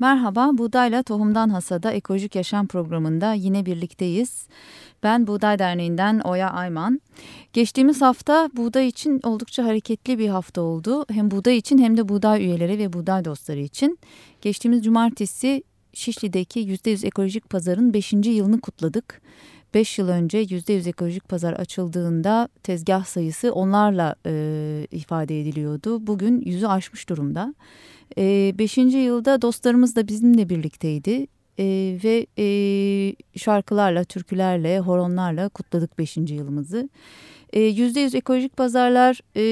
Merhaba, Buğdayla Tohumdan Hasada Ekolojik Yaşam programında yine birlikteyiz. Ben Buğday Derneği'nden Oya Ayman. Geçtiğimiz hafta buğday için oldukça hareketli bir hafta oldu. Hem buğday için hem de buğday üyeleri ve buğday dostları için. Geçtiğimiz cumartesi Şişli'deki %100 ekolojik pazarın 5. yılını kutladık. 5 yıl önce %100 ekolojik pazar açıldığında tezgah sayısı onlarla e, ifade ediliyordu. Bugün yüzü aşmış durumda. E, beşinci yılda dostlarımız da bizimle birlikteydi. E, ve e, şarkılarla, türkülerle, horonlarla kutladık beşinci yılımızı. Yüzde yüz ekolojik pazarlar e,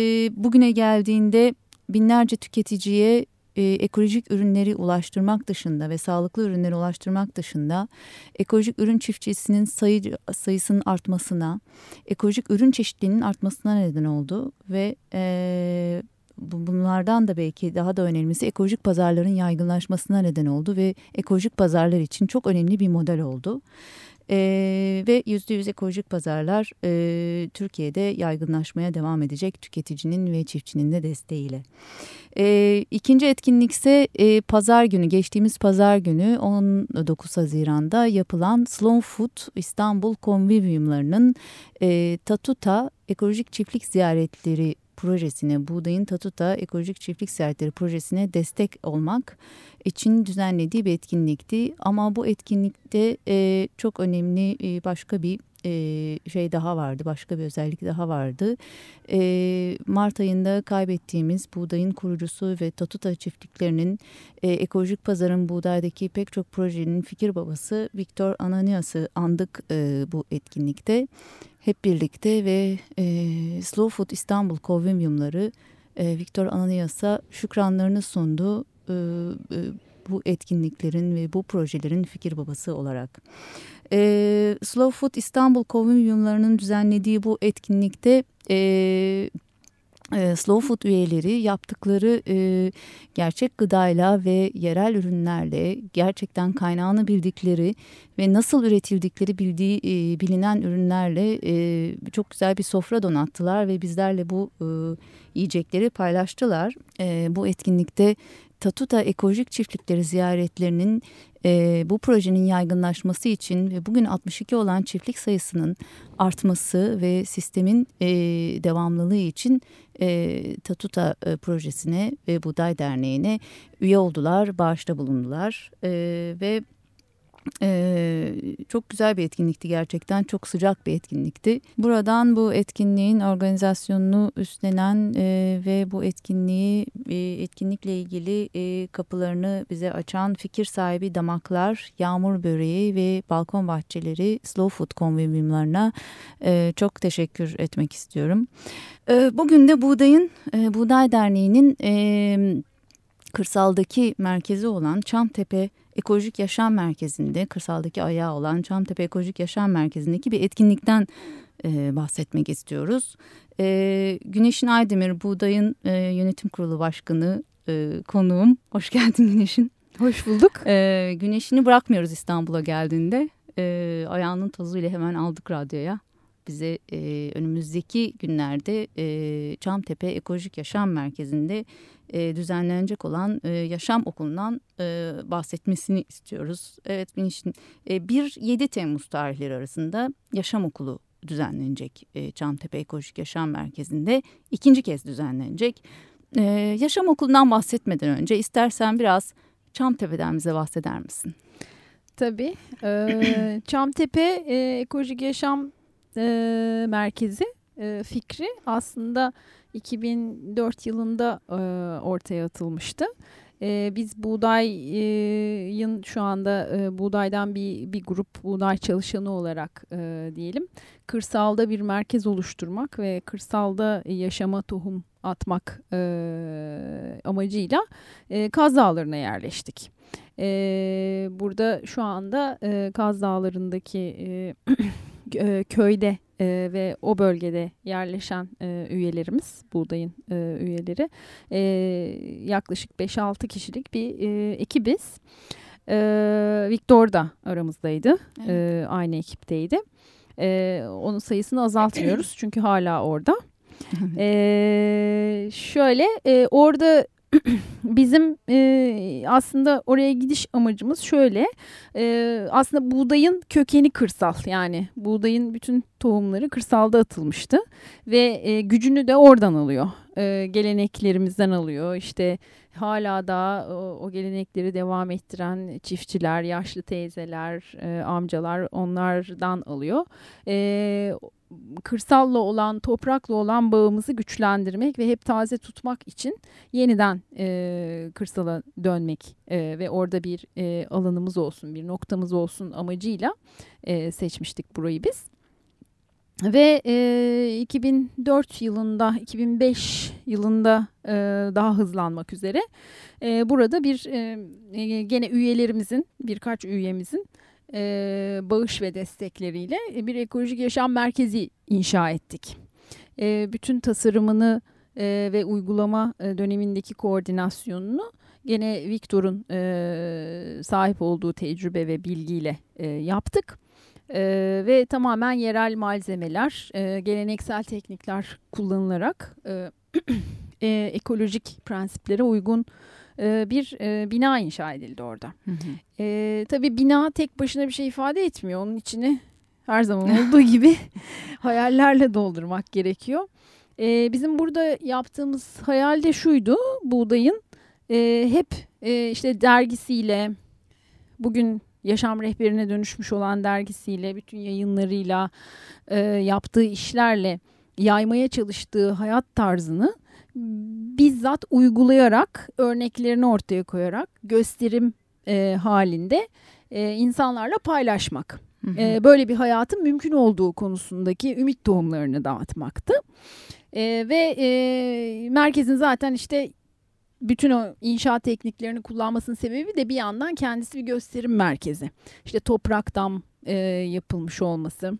bugüne geldiğinde binlerce tüketiciye e, ekolojik ürünleri ulaştırmak dışında ve sağlıklı ürünleri ulaştırmak dışında ekolojik ürün çiftçisinin sayı, sayısının artmasına, ekolojik ürün çeşitliliğinin artmasına neden oldu ve e, bunlardan da belki daha da önemlisi ekolojik pazarların yaygınlaşmasına neden oldu ve ekolojik pazarlar için çok önemli bir model oldu. Ee, ve yüzde yüz ekolojik pazarlar e, Türkiye'de yaygınlaşmaya devam edecek tüketicinin ve çiftçinin de desteğiyle. E, ikinci etkinlik ise e, pazar günü geçtiğimiz pazar günü 19 Haziran'da yapılan Slow Food İstanbul konvivyumlarının e, Tatuta ekolojik çiftlik ziyaretleri projesine, Buğdayın Tatuta Ekolojik Çiftlik Ziyaretleri projesine destek olmak için düzenlediği bir etkinlikti. Ama bu etkinlikte e, çok önemli e, başka bir e, şey daha vardı, başka bir özellik daha vardı. E, Mart ayında kaybettiğimiz buğdayın kurucusu ve Tatuta çiftliklerinin e, ekolojik pazarın buğdaydaki pek çok projenin fikir babası Viktor Ananias'ı andık bu etkinlikte. Hep birlikte ve e, Slow Food İstanbul Konvivyumları e, Viktor Ananias'a şükranlarını sundu. E, e, bu etkinliklerin ve bu projelerin fikir babası olarak. E, Slow Food İstanbul Konvivyumlarının düzenlediği bu etkinlikte e, e, Slow Food üyeleri yaptıkları e, gerçek gıdayla ve yerel ürünlerle gerçekten kaynağını bildikleri ve nasıl üretildikleri bildiği e, bilinen ürünlerle e, çok güzel bir sofra donattılar ve bizlerle bu e, yiyecekleri paylaştılar. E, bu etkinlikte Tatuta Ekolojik Çiftlikleri ziyaretlerinin e, bu projenin yaygınlaşması için ve bugün 62 olan çiftlik sayısının artması ve sistemin e, devamlılığı için e, Tatuta e, projesine ve Buday Derneği'ne üye oldular, bağışta bulundular e, ve ee, çok güzel bir etkinlikti gerçekten. Çok sıcak bir etkinlikti. Buradan bu etkinliğin organizasyonunu üstlenen e, ve bu etkinliği e, etkinlikle ilgili e, kapılarını bize açan fikir sahibi damaklar, yağmur böreği ve balkon bahçeleri Slow Food konveyumlarına e, çok teşekkür etmek istiyorum. E, bugün de Buğday'ın, e, Buğday Derneği'nin e, kırsaldaki merkezi olan Çamtepe Ekolojik Yaşam Merkezi'nde kırsaldaki ayağı olan Çamtepe Ekolojik Yaşam Merkezi'ndeki bir etkinlikten e, bahsetmek istiyoruz. E, Güneşin Aydemir Buğday'ın e, yönetim kurulu başkanı e, konuğum. Hoş geldin Güneş'in. Hoş bulduk. E, güneşini bırakmıyoruz İstanbul'a geldiğinde. E, ayağının tozuyla hemen aldık radyoya bize e, önümüzdeki günlerde e, Çamtepe Ekolojik Yaşam Merkezi'nde e, düzenlenecek olan e, yaşam okulundan e, bahsetmesini istiyoruz. Evet Biniş'in e, 1-7 Temmuz tarihleri arasında yaşam okulu düzenlenecek e, Çamtepe Ekolojik Yaşam Merkezi'nde ikinci kez düzenlenecek. E, yaşam okulundan bahsetmeden önce istersen biraz Çamtepe'den bize bahseder misin? Tabii. Ee, Çamtepe e, Ekolojik Yaşam e, Merkezi e, fikri aslında 2004 yılında e, ortaya atılmıştı. E, biz buğdayın şu anda buğdaydan bir, bir grup buğday çalışanı olarak diyelim kırsalda bir merkez oluşturmak ve kırsalda yaşama tohum atmak amacıyla e, Kaz Dağları'na yerleştik. Burada şu anda e, Kaz Dağları'ndaki köyde e, ve o bölgede yerleşen e, üyelerimiz, buğdayın e, üyeleri e, yaklaşık 5-6 kişilik bir e, ekibiz. E, Victor da aramızdaydı, evet. e, aynı ekipteydi. E, onun sayısını azaltmıyoruz çünkü hala orada. e, şöyle e, orada bizim e, aslında oraya gidiş amacımız şöyle. E, aslında buğdayın kökeni kırsal yani buğdayın bütün tohumları kırsalda atılmıştı ve e, gücünü de oradan alıyor. E, geleneklerimizden alıyor. İşte hala da o, o gelenekleri devam ettiren çiftçiler, yaşlı teyzeler, e, amcalar onlardan alıyor. E, kırsalla olan, toprakla olan bağımızı güçlendirmek ve hep taze tutmak için yeniden e, kırsala dönmek e, ve orada bir e, alanımız olsun, bir noktamız olsun amacıyla e, seçmiştik burayı biz. Ve e, 2004 yılında, 2005 yılında e, daha hızlanmak üzere e, burada bir e, gene üyelerimizin, birkaç üyemizin e, bağış ve destekleriyle bir ekolojik yaşam merkezi inşa ettik. E, bütün tasarımını e, ve uygulama e, dönemindeki koordinasyonunu gene Victor'un e, sahip olduğu tecrübe ve bilgiyle e, yaptık. E, ve tamamen yerel malzemeler, e, geleneksel teknikler kullanılarak e, e, ekolojik prensiplere uygun e, bir e, bina inşa edildi orada. Hı hı. E, tabii bina tek başına bir şey ifade etmiyor. Onun içini her zaman olduğu gibi hayallerle doldurmak gerekiyor. E, bizim burada yaptığımız hayal de şuydu. Buğdayın e, hep e, işte dergisiyle bugün yaşam rehberine dönüşmüş olan dergisiyle bütün yayınlarıyla e, yaptığı işlerle yaymaya çalıştığı hayat tarzını bizzat uygulayarak örneklerini ortaya koyarak gösterim e, halinde e, insanlarla paylaşmak. Hı hı. E, böyle bir hayatın mümkün olduğu konusundaki ümit tohumlarını dağıtmaktı. E, ve e, merkezin zaten işte bütün o inşaat tekniklerini kullanmasının sebebi de bir yandan kendisi bir gösterim merkezi. İşte topraktan e, yapılmış olması.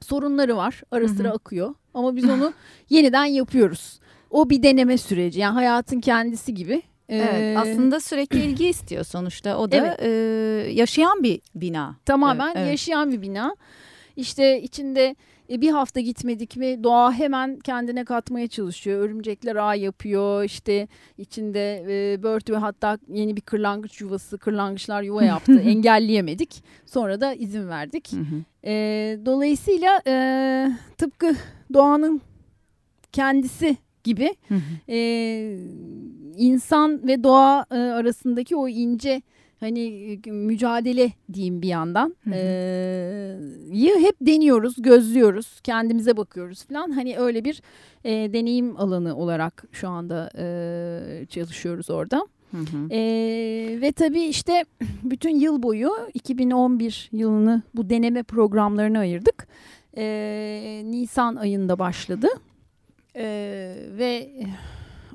Sorunları var. Ara sıra hı hı. akıyor. Ama biz onu yeniden yapıyoruz o bir deneme süreci. Yani hayatın kendisi gibi. Evet ee, aslında sürekli ilgi istiyor sonuçta. O da evet. e, yaşayan bir bina. Tamamen evet. yaşayan bir bina. İşte içinde e, bir hafta gitmedik mi doğa hemen kendine katmaya çalışıyor. Örümcekler ağ yapıyor. İşte içinde e, börtü ve hatta yeni bir kırlangıç yuvası, kırlangıçlar yuva yaptı. Engelleyemedik. Sonra da izin verdik. e, dolayısıyla e, tıpkı doğanın kendisi gibi e, insan ve doğa e, arasındaki o ince hani mücadele diyeyim bir yandan hı hep deniyoruz, gözlüyoruz, kendimize bakıyoruz falan. Hani öyle bir e, deneyim alanı olarak şu anda e, çalışıyoruz orada. Hı hı. E, ve tabii işte bütün yıl boyu 2011 yılını bu deneme programlarına ayırdık. E, Nisan ayında başladı e, ve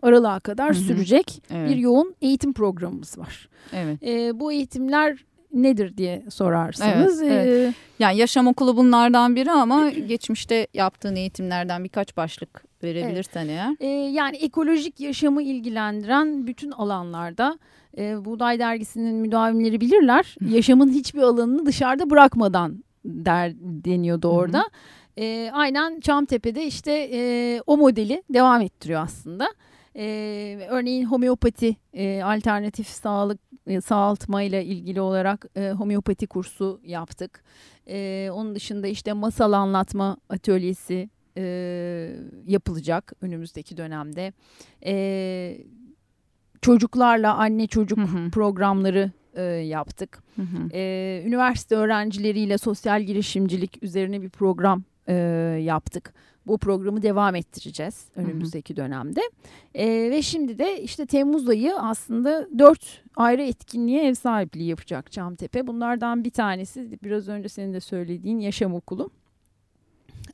aralığa kadar Hı -hı. sürecek evet. bir yoğun eğitim programımız var. Evet. E, bu eğitimler nedir diye sorarsınız. Evet, evet. Yani yaşam okulu bunlardan biri ama geçmişte yaptığın eğitimlerden birkaç başlık verebilirsen evet. eğer. Ee, yani ekolojik yaşamı ilgilendiren bütün alanlarda e, Buğday Dergisi'nin müdavimleri bilirler. Yaşamın hiçbir alanını dışarıda bırakmadan der deniyordu orada. Hı hı. E, aynen Çamtepe'de işte e, o modeli devam ettiriyor aslında. E, örneğin homeopati e, alternatif sağlık e, sağaltma ile ilgili olarak e, homeopati kursu yaptık. E, onun dışında işte masal anlatma atölyesi e, yapılacak önümüzdeki dönemde. E, çocuklarla anne çocuk hı hı. programları e, yaptık. Hı hı. E, üniversite öğrencileriyle sosyal girişimcilik üzerine bir program e, yaptık. Bu programı devam ettireceğiz önümüzdeki dönemde. E, ve şimdi de işte Temmuz ayı aslında dört ayrı etkinliğe ev sahipliği yapacak Çamtepe. Bunlardan bir tanesi biraz önce senin de söylediğin yaşam okulu.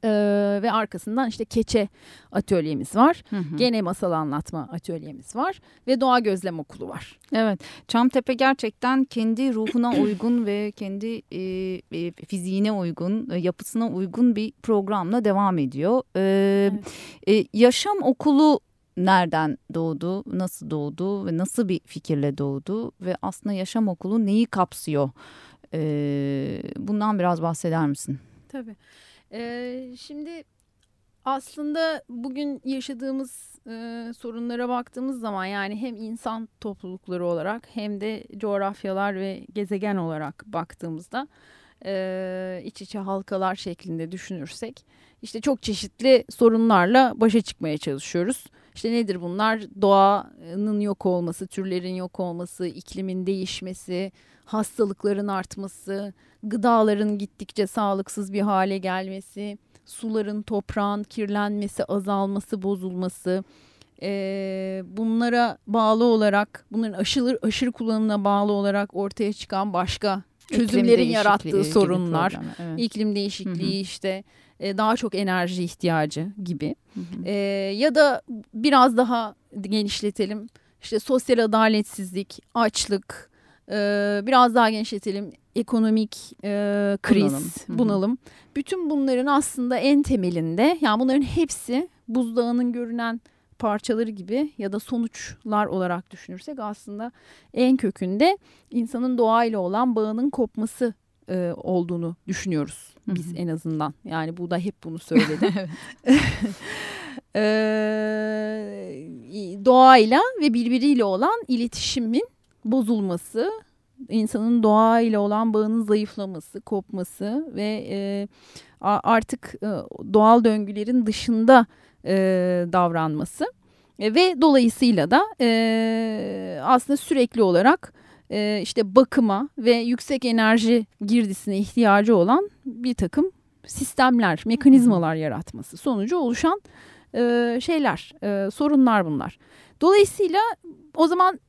Ee, ve arkasından işte keçe atölyemiz var. Hı hı. Gene masal anlatma atölyemiz var. Ve doğa gözlem okulu var. Evet. Çamtepe gerçekten kendi ruhuna uygun ve kendi e, e, fiziğine uygun, e, yapısına uygun bir programla devam ediyor. Ee, evet. e, yaşam okulu nereden doğdu, nasıl doğdu ve nasıl bir fikirle doğdu ve aslında yaşam okulu neyi kapsıyor? Ee, bundan biraz bahseder misin? Tabii. Ee, şimdi aslında bugün yaşadığımız e, sorunlara baktığımız zaman yani hem insan toplulukları olarak hem de coğrafyalar ve gezegen olarak baktığımızda e, iç içe halkalar şeklinde düşünürsek işte çok çeşitli sorunlarla başa çıkmaya çalışıyoruz. İşte nedir bunlar? Doğanın yok olması, türlerin yok olması, iklimin değişmesi, hastalıkların artması, gıdaların gittikçe sağlıksız bir hale gelmesi, suların, toprağın kirlenmesi, azalması, bozulması, e, bunlara bağlı olarak, bunların aşırı aşırı kullanımına bağlı olarak ortaya çıkan başka çözümlerin yarattığı sorunlar, evet. iklim değişikliği Hı-hı. işte e, daha çok enerji ihtiyacı gibi E, ya da biraz daha genişletelim işte sosyal adaletsizlik, açlık, e, biraz daha genişletelim ekonomik e, kriz, bunalım. bunalım. Bütün bunların aslında en temelinde yani bunların hepsi buzdağının görünen parçaları gibi ya da sonuçlar olarak düşünürsek aslında en kökünde insanın doğayla olan bağının kopması e, olduğunu düşünüyoruz biz en azından. Yani bu da hep bunu söyledi. e, doğayla ve birbiriyle olan iletişimin bozulması, insanın doğayla olan bağının zayıflaması, kopması ve e, artık e, doğal döngülerin dışında e, davranması e, ve dolayısıyla da aslında sürekli olarak işte bakıma ve yüksek enerji girdisine ihtiyacı olan bir takım sistemler, mekanizmalar yaratması sonucu oluşan e, şeyler, e, sorunlar bunlar. Dolayısıyla o zaman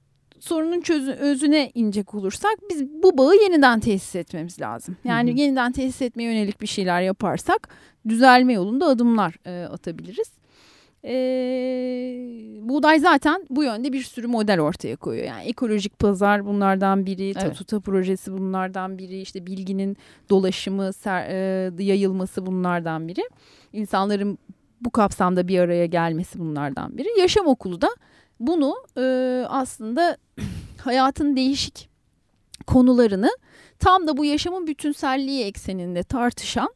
sorunun çözü, özüne inecek olursak biz bu bağı yeniden tesis etmemiz lazım. Yani hı hı. yeniden tesis etmeye yönelik bir şeyler yaparsak düzelme yolunda adımlar e, atabiliriz. E, buğday zaten bu yönde bir sürü model ortaya koyuyor. Yani ekolojik pazar bunlardan biri, evet. Tatuta projesi bunlardan biri, işte bilginin dolaşımı, ser, e, yayılması bunlardan biri. İnsanların bu kapsamda bir araya gelmesi bunlardan biri. Yaşam okulu da bunu e, aslında hayatın değişik konularını tam da bu yaşamın bütünselliği ekseninde tartışan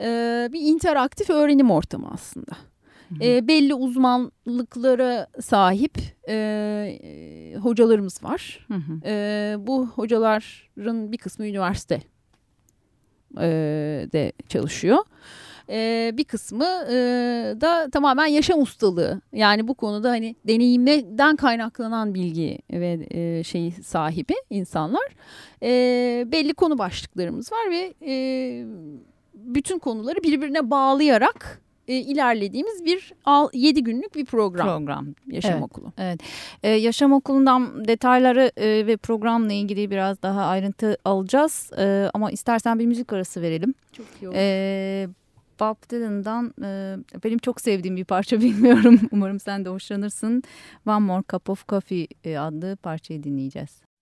e, bir interaktif öğrenim ortamı aslında. E, belli uzmanlıklara sahip e, hocalarımız var. Hı hı. E, bu hocaların bir kısmı üniversite e, de çalışıyor. E, bir kısmı e, da tamamen yaşam ustalığı. Yani bu konuda hani deneyimden kaynaklanan bilgi ve e, şeyi sahibi insanlar. E, belli konu başlıklarımız var ve e, bütün konuları birbirine bağlayarak e, ilerlediğimiz bir 7 günlük bir program. Program. Yaşam evet, okulu. Evet. Ee, yaşam okulundan detayları e, ve programla ilgili biraz daha ayrıntı alacağız. E, ama istersen bir müzik arası verelim. Çok iyi olur. E, Bob Dylan'dan e, benim çok sevdiğim bir parça bilmiyorum. Umarım sen de hoşlanırsın. One More Cup of Coffee e, adlı parçayı dinleyeceğiz.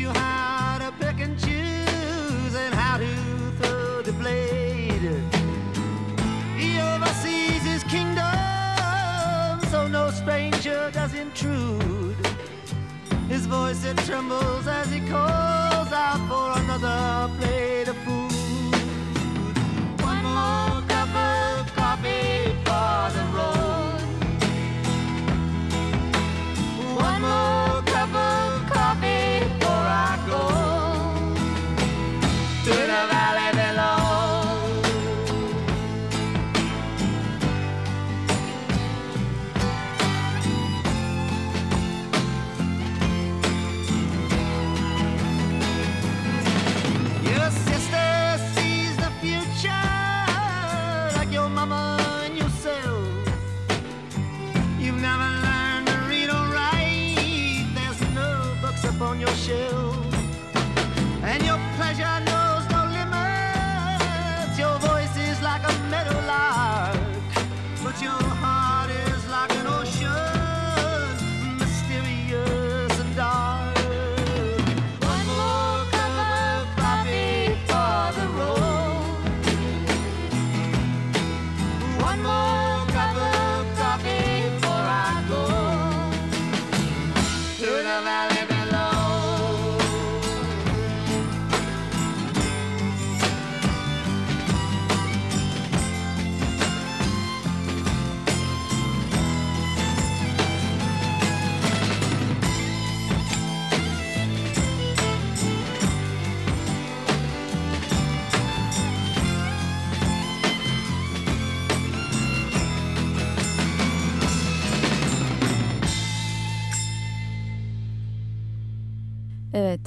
you high.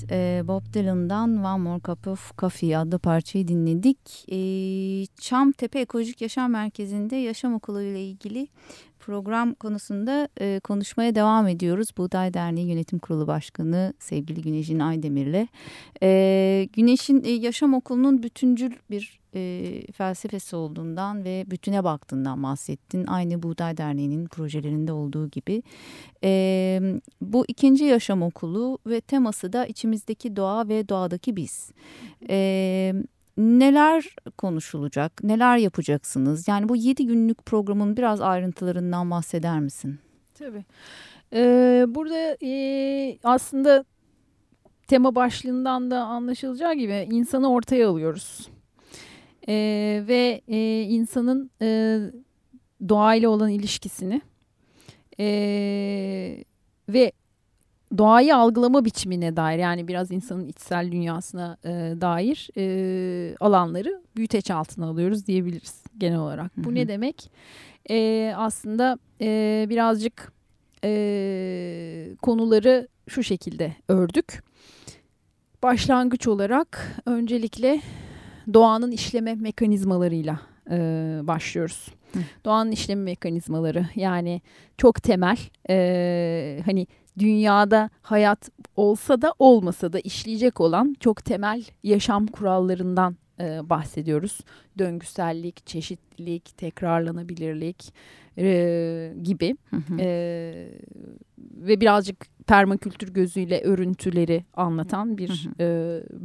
Evet, e, Bob Dylan'dan One More Cup of Coffee adlı parçayı dinledik. E, Çamtepe Ekolojik Yaşam Merkezi'nde yaşam okulu ile ilgili program konusunda e, konuşmaya devam ediyoruz. Buğday Derneği Yönetim Kurulu Başkanı sevgili Güneş'in Aydemir'le. E, Güneş'in yaşam okulunun bütüncül bir e, felsefesi olduğundan ve bütüne baktığından bahsettin. Aynı Buğday Derneği'nin projelerinde olduğu gibi. E, bu ikinci yaşam okulu ve teması da içimizdeki doğa ve doğadaki biz. E, neler konuşulacak, neler yapacaksınız? Yani bu yedi günlük programın biraz ayrıntılarından bahseder misin? Tabii. Ee, burada e, aslında tema başlığından da anlaşılacağı gibi insanı ortaya alıyoruz. Ee, ve e, insanın e, doğayla olan ilişkisini e, ve doğayı algılama biçimine dair yani biraz insanın içsel dünyasına e, dair e, alanları büyüteç altına alıyoruz diyebiliriz genel olarak. Hı Bu hı. ne demek? E, aslında e, birazcık e, konuları şu şekilde ördük. Başlangıç olarak öncelikle doğanın işleme mekanizmalarıyla e, başlıyoruz. Hı. Doğanın işleme mekanizmaları yani çok temel e, hani dünyada hayat olsa da olmasa da işleyecek olan çok temel yaşam kurallarından e, bahsediyoruz. Döngüsellik, çeşitlilik, tekrarlanabilirlik e, gibi Hı hı. e, ve birazcık permakültür gözüyle örüntüleri anlatan bir Hı e,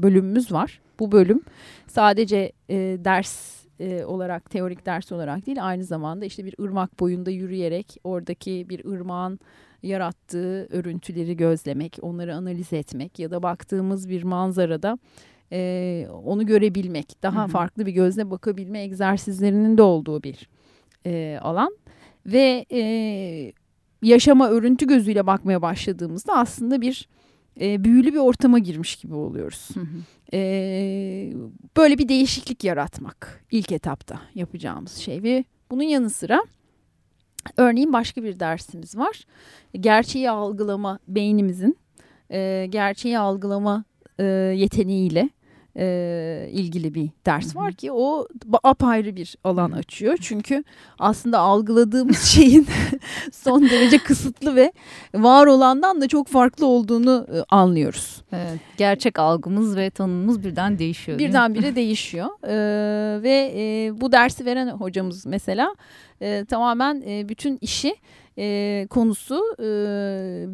bölümümüz var. Bu bölüm sadece e, ders e, olarak, teorik ders olarak değil aynı zamanda işte bir ırmak boyunda yürüyerek oradaki bir ırmağın yarattığı örüntüleri gözlemek, onları analiz etmek ya da baktığımız bir manzarada e, onu görebilmek, daha Hı hı. farklı bir gözle bakabilme egzersizlerinin de olduğu bir e, alan ve e, yaşama örüntü gözüyle bakmaya başladığımızda aslında bir e, büyülü bir ortama girmiş gibi oluyoruz. Hı hı. E, böyle bir değişiklik yaratmak ilk etapta yapacağımız şey ve bunun yanı sıra örneğin başka bir dersimiz var. Gerçeği algılama beynimizin e, gerçeği algılama e, yeteneğiyle e, ilgili bir ders var ki o apayrı bir alan açıyor. Çünkü aslında algıladığımız şeyin son derece kısıtlı ve var olandan da çok farklı olduğunu e, anlıyoruz. Evet, gerçek algımız ve tanımımız birden değişiyor. Birdenbire değişiyor Ee, ve e, bu dersi veren hocamız mesela e, tamamen e, bütün işi e, konusu e,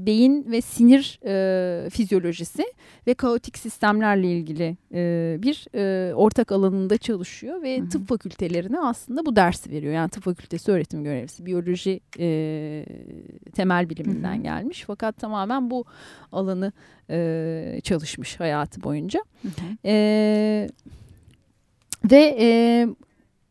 beyin ve sinir e, fizyolojisi ve kaotik sistemlerle ilgili e, bir e, ortak alanında çalışıyor ve Hı hı. tıp fakültelerine aslında bu dersi veriyor. Yani tıp fakültesi öğretim görevlisi biyoloji e, temel biliminden Hı hı. gelmiş fakat tamamen bu alanı e, çalışmış hayatı boyunca. Hı hı. E, ve e,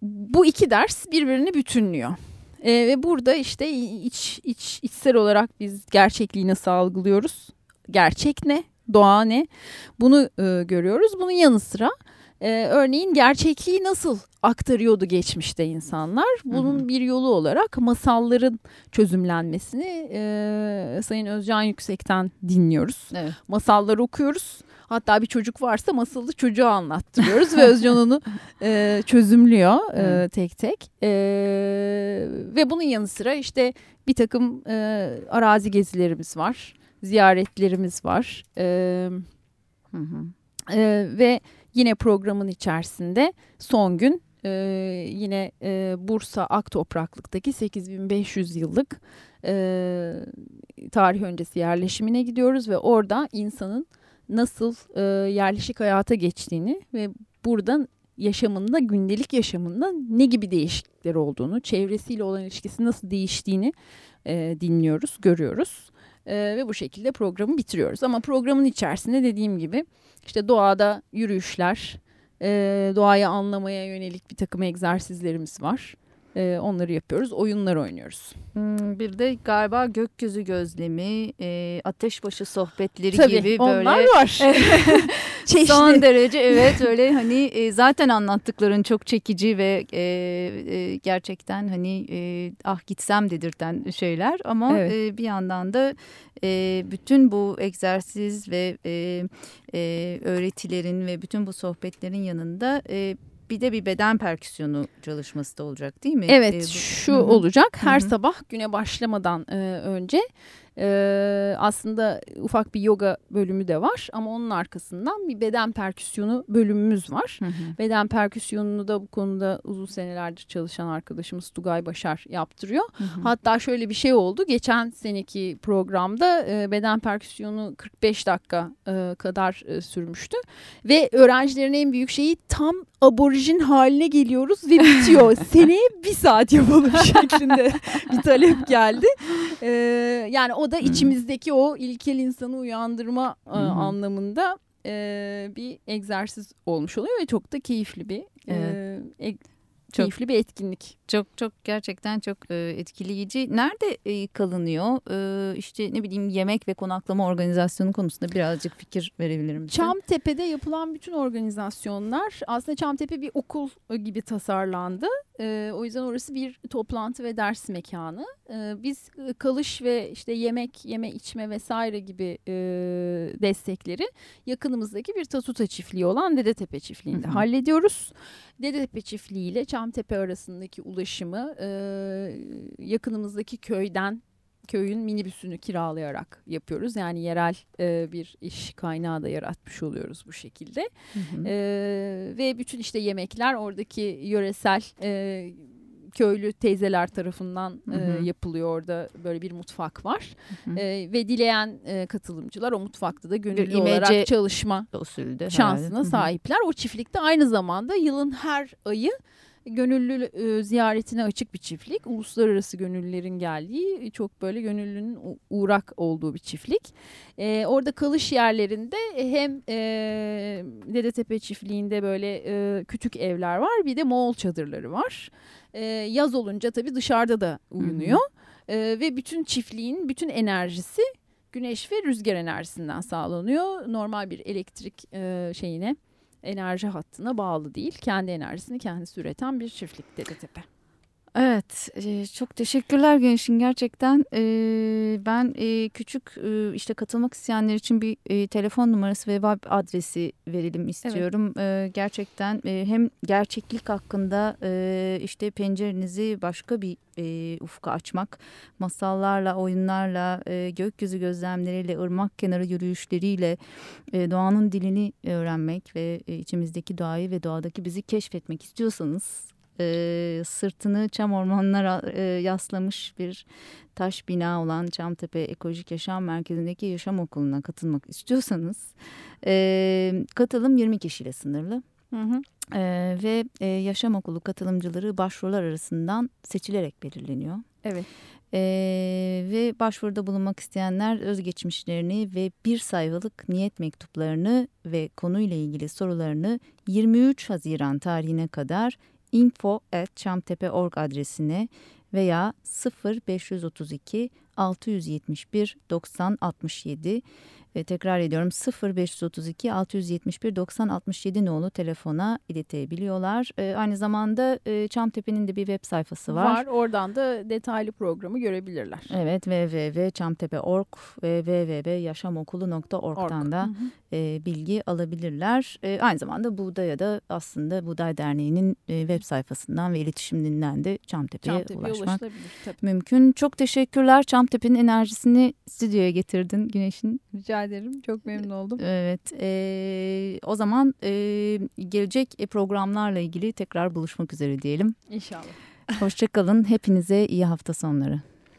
bu iki ders birbirini bütünlüyor. E, ve burada işte iç, iç içsel olarak biz gerçekliği nasıl algılıyoruz? Gerçek ne? Doğa ne? Bunu e, görüyoruz. Bunun yanı sıra e, örneğin gerçekliği nasıl aktarıyordu geçmişte insanlar? Bunun Hı hı. bir yolu olarak masalların çözümlenmesini e, Sayın Özcan Yüksek'ten dinliyoruz Evet. masalları okuyoruz. Hatta bir çocuk varsa masalı çocuğa anlattırıyoruz ve Özcan onu e, çözümlüyor e, tek tek. E, ve bunun yanı sıra işte bir takım e, arazi gezilerimiz var, ziyaretlerimiz var. E, Hı hı. e, ve yine programın içerisinde son gün e, yine e, Bursa Aktopraklık'taki 8500 yıllık e, tarih öncesi yerleşimine gidiyoruz ve orada insanın nasıl e, yerleşik hayata geçtiğini ve buradan yaşamında gündelik yaşamında ne gibi değişiklikler olduğunu, çevresiyle olan ilişkisi nasıl değiştiğini e, dinliyoruz, görüyoruz. E, ve bu şekilde programı bitiriyoruz. Ama programın içerisinde dediğim gibi işte doğada yürüyüşler, e, doğayı anlamaya yönelik bir takım egzersizlerimiz var. E, onları yapıyoruz, oyunlar oynuyoruz. Hmm, Bir de galiba gökyüzü gözlemi, e, ateşbaşı sohbetleri Tabii gibi onlar böyle var. Çeşitli. son derece evet öyle hani e, zaten anlattıkların çok çekici ve e, e, gerçekten hani e, ah gitsem dedirten şeyler ama Evet. e, bir yandan da e, bütün bu egzersiz ve e, e, öğretilerin ve bütün bu sohbetlerin yanında e, bir de bir beden perküsyonu çalışması da olacak değil mi? Evet E, bu- şu Hı hı. olacak her Hı hı. sabah güne başlamadan e, önce e, aslında ufak bir yoga bölümü de var ama onun arkasından bir beden perküsyonu bölümümüz var. Hı hı. Beden perküsyonunu da bu konuda uzun senelerdir çalışan arkadaşımız Tugay Başar yaptırıyor. Hı hı. Hatta şöyle bir şey oldu. Geçen seneki programda e, beden perküsyonu 45 dakika e, kadar e, sürmüştü. Ve öğrencilerin en büyük şeyi tam aborijin haline geliyoruz ve bitiyor. Seneye bir saat yapalım şeklinde bir talep geldi. E, yani o da içimizdeki o ilkel insanı uyandırma hı. anlamında e, bir egzersiz olmuş oluyor ve çok da keyifli bir e, e- Çok. keyifli bir etkinlik. Çok çok gerçekten çok e, etkileyici. Nerede e, kalınıyor? E, işte ne bileyim yemek ve konaklama organizasyonu konusunda birazcık fikir verebilir misin? Çamtepe'de yapılan bütün organizasyonlar aslında Çamtepe bir okul gibi tasarlandı. Ee, o yüzden orası bir toplantı ve ders mekanı. Ee, biz e, kalış ve işte yemek, yeme içme vesaire gibi e, destekleri yakınımızdaki bir Tatuta çiftliği olan Dedetepe çiftliğinde Hı hı. hallediyoruz. Dedetepe çiftliği ile Çamtepe arasındaki ulaşımı e, yakınımızdaki köyden köyün minibüsünü kiralayarak yapıyoruz. Yani yerel e, bir iş kaynağı da yaratmış oluyoruz bu şekilde. Hı hı. E, ve bütün işte yemekler oradaki yöresel e, köylü teyzeler tarafından e, Hı hı. yapılıyor. Orada böyle bir mutfak var. Hı hı. E, ve dileyen e, katılımcılar o mutfakta da gönüllü imece olarak çalışma usulde şansına. Hı hı. sahipler. O çiftlikte aynı zamanda yılın her ayı gönüllü e, ziyaretine açık bir çiftlik. Uluslararası gönüllülerin geldiği çok böyle gönüllünün uğrak olduğu bir çiftlik. E, orada kalış yerlerinde hem e, Dedetepe çiftliğinde böyle e, küçük evler var bir de Moğol çadırları var. E, yaz olunca tabii dışarıda da uyunuyor. E, ve bütün çiftliğin bütün enerjisi güneş ve rüzgar enerjisinden sağlanıyor. Normal bir elektrik e, şeyine enerji hattına bağlı değil. Kendi enerjisini kendisi üreten bir çiftlik Dedetepe. Evet, e, çok teşekkürler Gençin gerçekten. E, ben e, küçük işte katılmak isteyenler için bir telefon numarası ve web adresi verelim istiyorum. E, gerçekten hem gerçeklik hakkında işte pencerenizi başka bir ufka açmak, masallarla, oyunlarla, gökyüzü gözlemleriyle, ırmak kenarı yürüyüşleriyle doğanın dilini öğrenmek ve içimizdeki doğayı ve doğadaki bizi keşfetmek istiyorsanız e, sırtını çam ormanlara e, yaslamış bir taş bina olan Çamtepe Ekolojik Yaşam Merkezi'ndeki yaşam okuluna katılmak istiyorsanız e, katılım 20 kişiyle sınırlı. Hı hı. Ee, ve e, yaşam okulu katılımcıları başvurular arasından seçilerek belirleniyor. Evet. Ee, ve başvuruda bulunmak isteyenler özgeçmişlerini ve bir sayfalık niyet mektuplarını ve konuyla ilgili sorularını 23 Haziran tarihine kadar info.çamtepe.org adresine veya 0532 671 90 67 ve tekrar ediyorum 0532 671 90 67 nolu telefona iletebiliyorlar. E, aynı zamanda e, Çamtepe'nin de bir web sayfası var. Var. Oradan da detaylı programı görebilirler. Evet www.çamtepe.org ve www.yaşamokulu.org'dan da Hı hı. e, bilgi alabilirler. E, aynı zamanda Buğday'a da aslında Buğday Derneği'nin e, web sayfasından ve iletişiminden de Çamtepe'ye Çamtepe'ye ulaşmak mümkün. Çok teşekkürler. Çamtepe'nin enerjisini stüdyoya getirdin Güneş'in. Rica ederim. Çok memnun oldum. Evet. e, o zaman e, gelecek programlarla ilgili tekrar buluşmak üzere diyelim. İnşallah. Hoşçakalın. Hepinize iyi hafta sonları.